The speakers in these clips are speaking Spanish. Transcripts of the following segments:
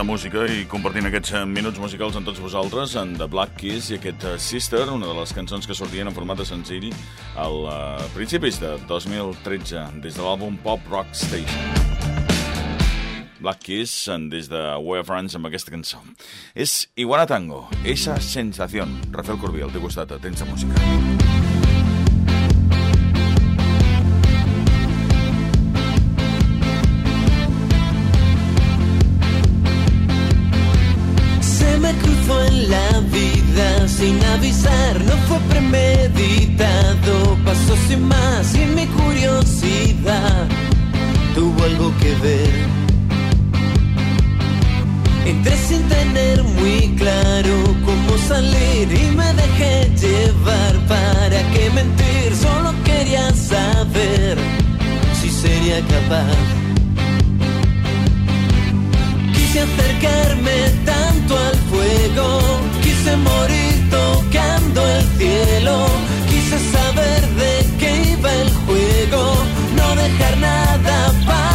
de música i compartint aquests eh, minuts musicals amb tots vosaltres en The Black Keys i aquest eh, Sister, una de les cançons que sortien en format de senzill al uh, principis de 2013 des de l'àlbum Pop Rock Station. Black Keys des de Way of France amb aquesta cançó. És Iguana Tango, esa sensación. Rafael Corbí, al teu costat, temps de música. Sin avisar, no fue premeditado, pasó sin más y mi curiosidad tuvo algo que ver. Entré sin tener muy claro cómo salir y me dejé llevar para qué mentir, solo quería saber si sería capaz. Quise acercarme tanto al fuego, quise morir tocando el cielo. Quise saber de qué iba el juego, no dejar nada para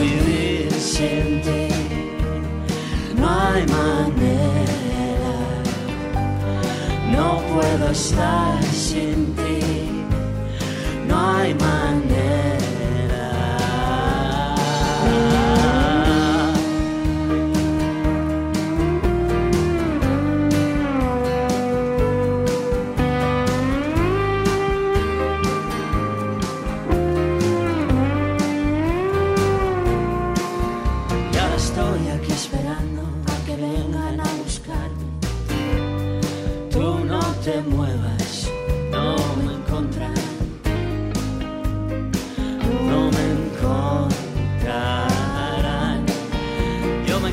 vivir sin ti. No hay manera. No puedo estar sin ti. No hay manera.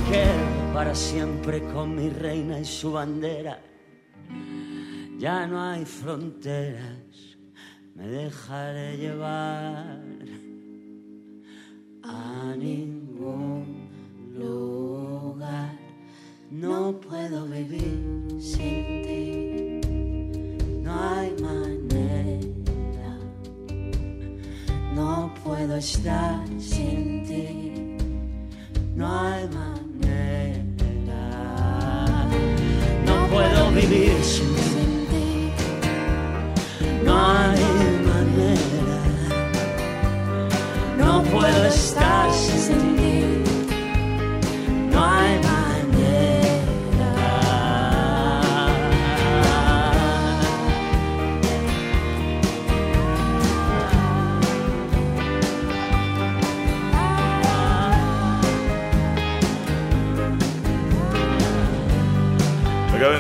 Quedo para siempre con mi reina y su bandera. Ya no hay fronteras, me dejaré llevar a ningún lugar. No puedo vivir sin ti. No hay manera. No puedo estar sin ti. No hay manera. No puedo vivir sin ti. No hay manera. No puedo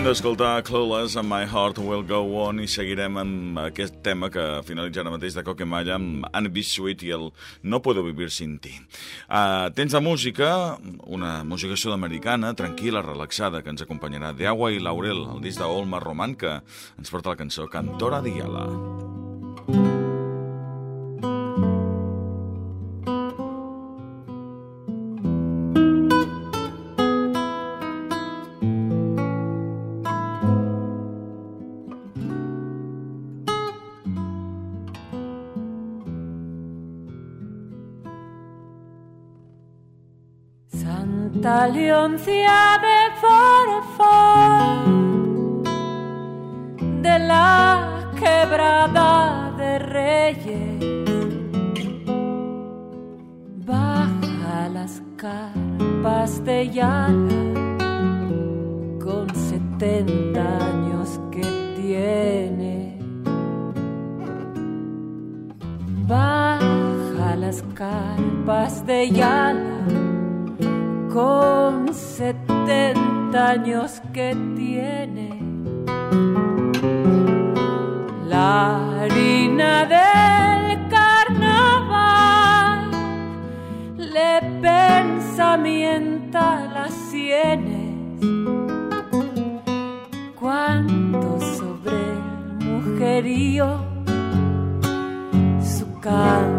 D'escoltar Clueless amb My Heart Will Go On i seguirem amb aquest tema que finalitza ara mateix de Coquemalla amb Anne B. Sweet i el No Puedo Vivir Sin Ti. Uh, tens la música, una música sud-americana, tranquil·la, relaxada, que ens acompanyarà de Agua i Laurel, el disc d'Olma Román, que ens porta la cançó Cantora Diala. Santa De de la quebrada de Reyes, baja las carpas de Yala con setenta años que tiene. Baja las carpas de Yala con setenta años que tiene. La harina del carnaval le pensamienta las sienes cuando sobre el mujerío su canto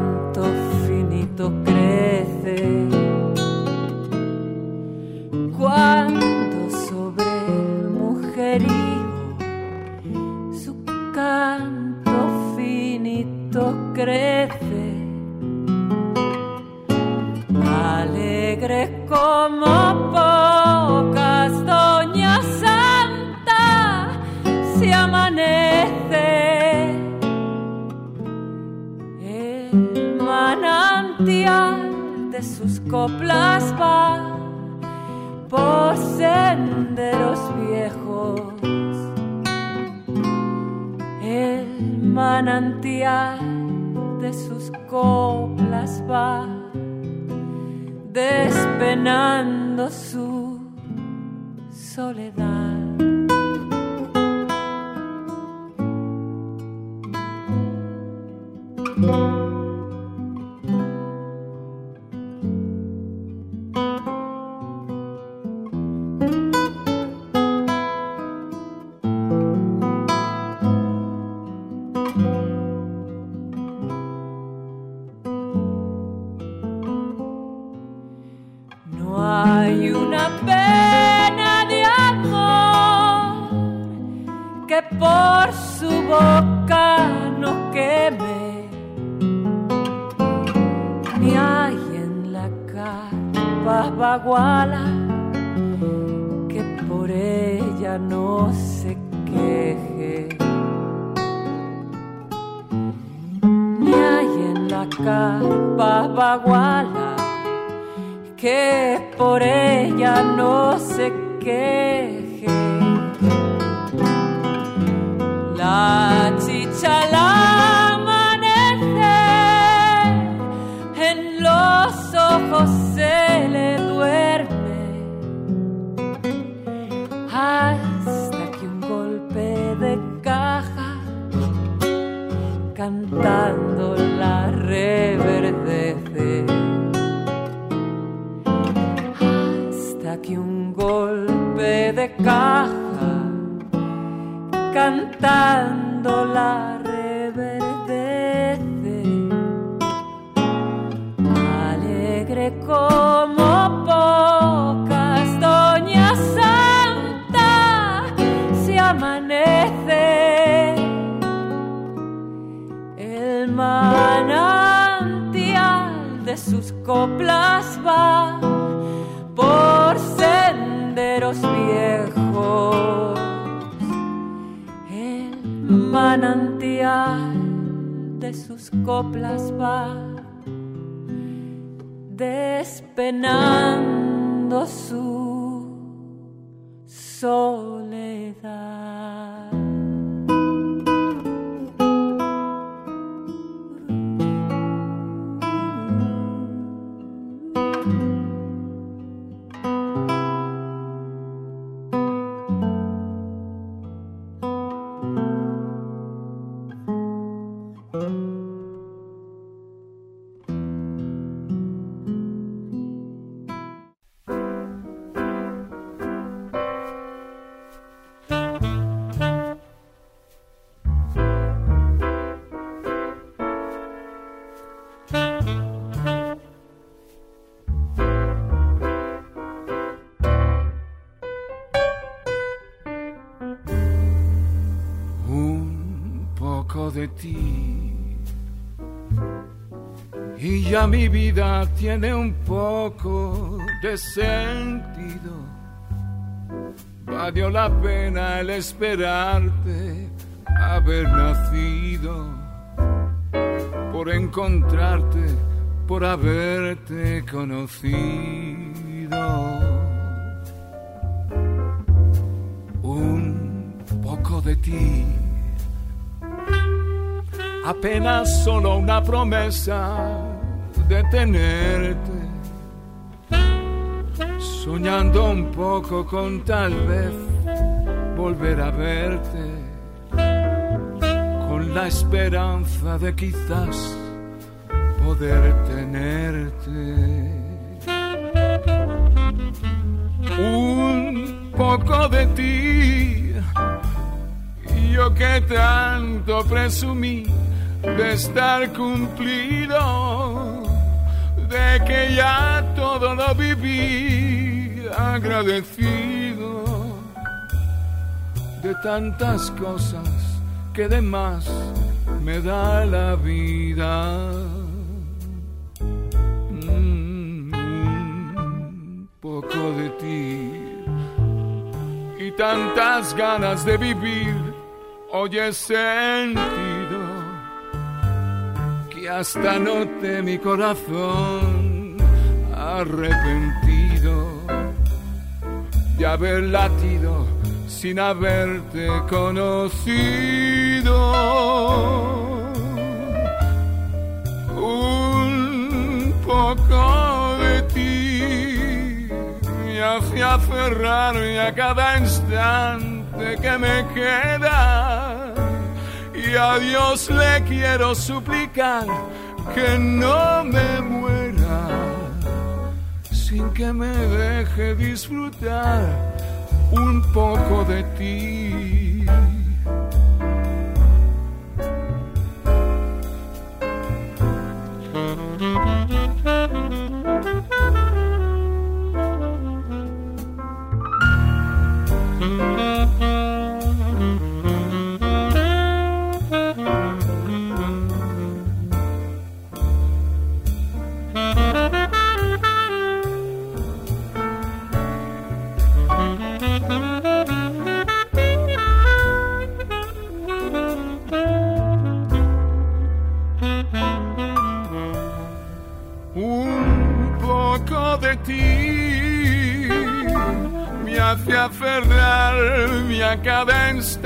No ella no se queje. La caja cantando la reverdece. Alegre como pocas doña santa se amanece. El manantial de sus coplas va senderos viejos. El manantial de sus coplas va despenando su soledad. Mi vida tiene un poco de sentido. Valió la pena el esperarte, haber nacido, por encontrarte, por haberte conocido un poco de ti. Apenas solo una promesa de tenerte. Soñando un poco con tal vez volver a verte. Con la esperanza de quizás poder tenerte un poco de ti. Yo que tanto presumí de estar cumplido, de que ya todo lo viví agradecido de tantas cosas que de más me da la vida. Mm, un poco de ti y tantas ganas de vivir hoy he sentido que hasta noté mi corazón arrepentido de haber latido sin haberte conocido poco de ti me hace aferrarme a cada instante que me queda. Y a Dios le quiero suplicar que no me muera sin que me deje disfrutar un poco de ti.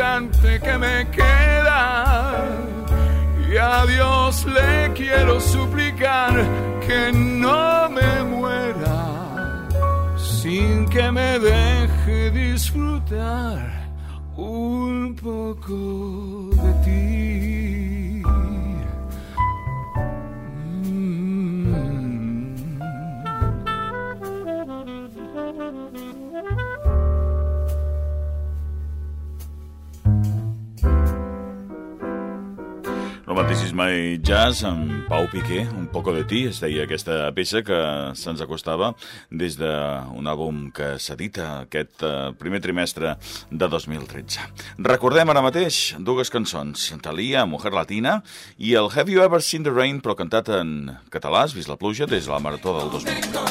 Instante que me queda. Y a Dios le quiero suplicar que no I jazz amb Pau Piqué, un poco de ti, es deia aquesta peça que se'ns acostava des d'un àlbum que s'edita aquest eh, primer trimestre de 2013. Recordem ara mateix dues cançons, Thalia, Mujer Latina, i el Have You Ever Seen the Rain, però cantat en català, has vist la pluja, des de la Marató del 2000.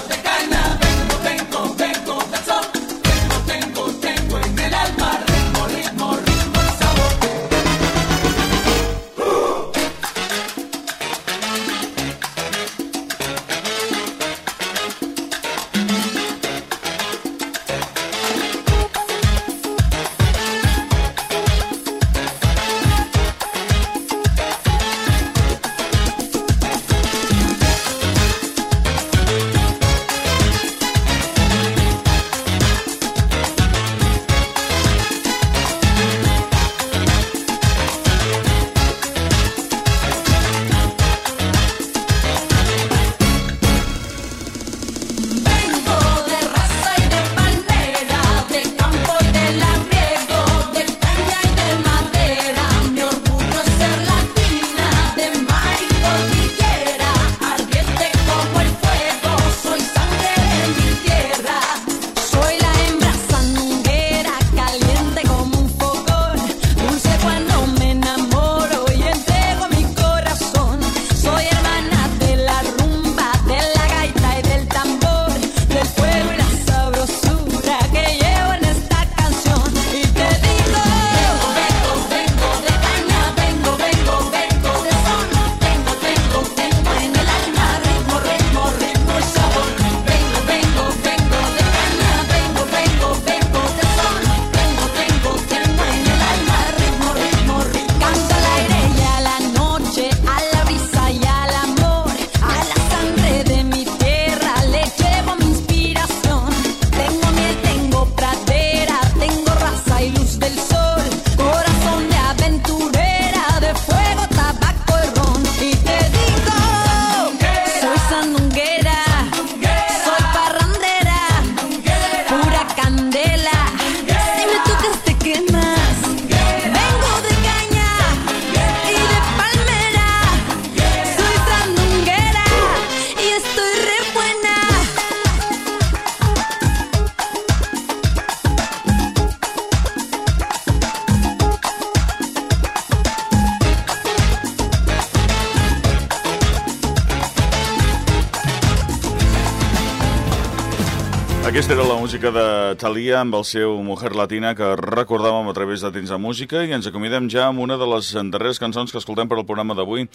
Música de Thalia amb el seu Mujer Latina que recordàvem a través de Tins de Música i ens acomidem ja amb una de les darreres cançons que escoltem per al programa d'avui.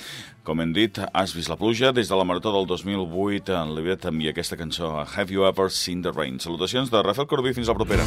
Com hem dit, Has vist la pluja des de la marató del 2008 en l'Ivet i aquesta cançó Have You Ever Seen the Rain. Salutacions de Rafael Corbí, fins la propera.